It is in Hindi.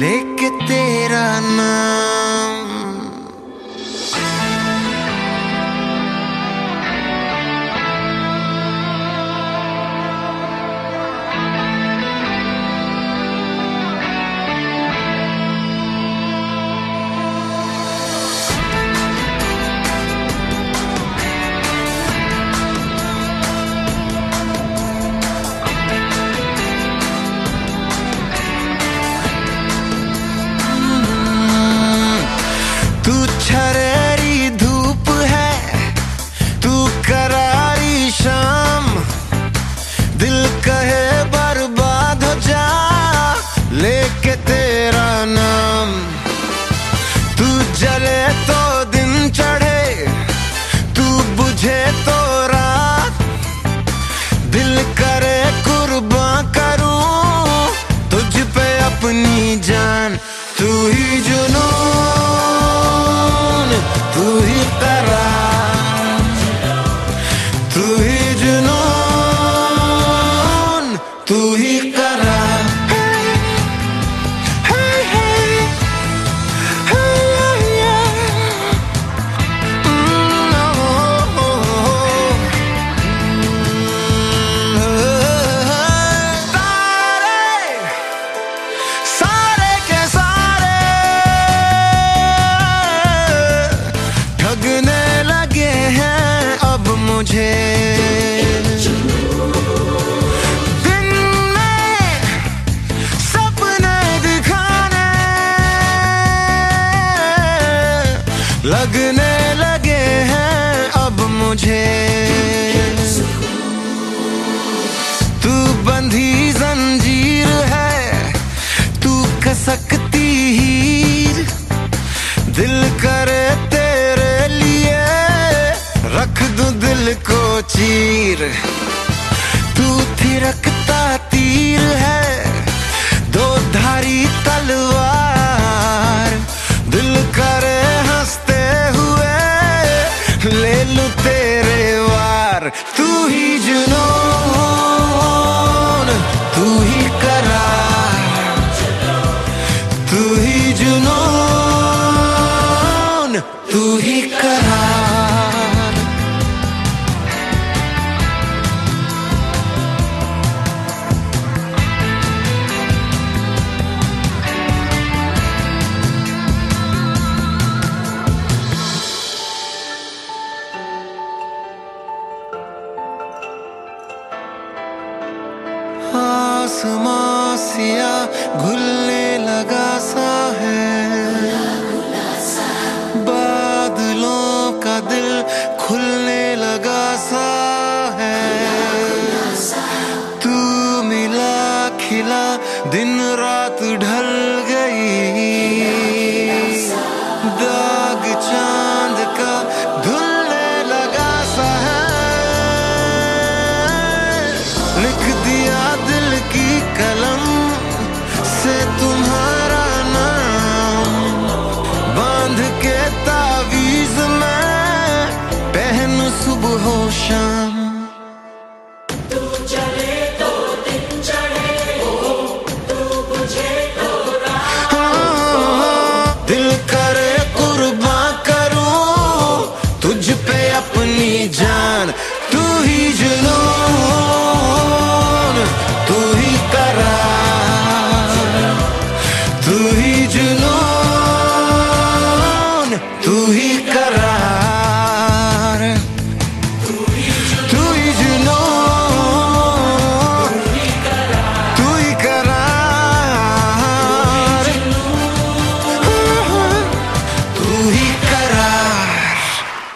लेके तेरा नाम थे। सपने लगने लगे हैं अब मुझे। तू बंधी जंजीर है, तू कसकती हीर, दिल का तस्वीर तू थिरकता तीर है, दो धारी तलवार, दिल करे हँसते हुए, ले लू तेरे वार, तू आसमां सिया घुलने लगा सा। ocean